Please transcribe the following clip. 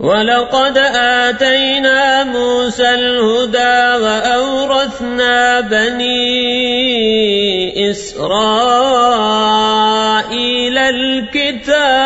ولقد آتينا موسى الهدى وأورثنا بني إسرائيل الكتاب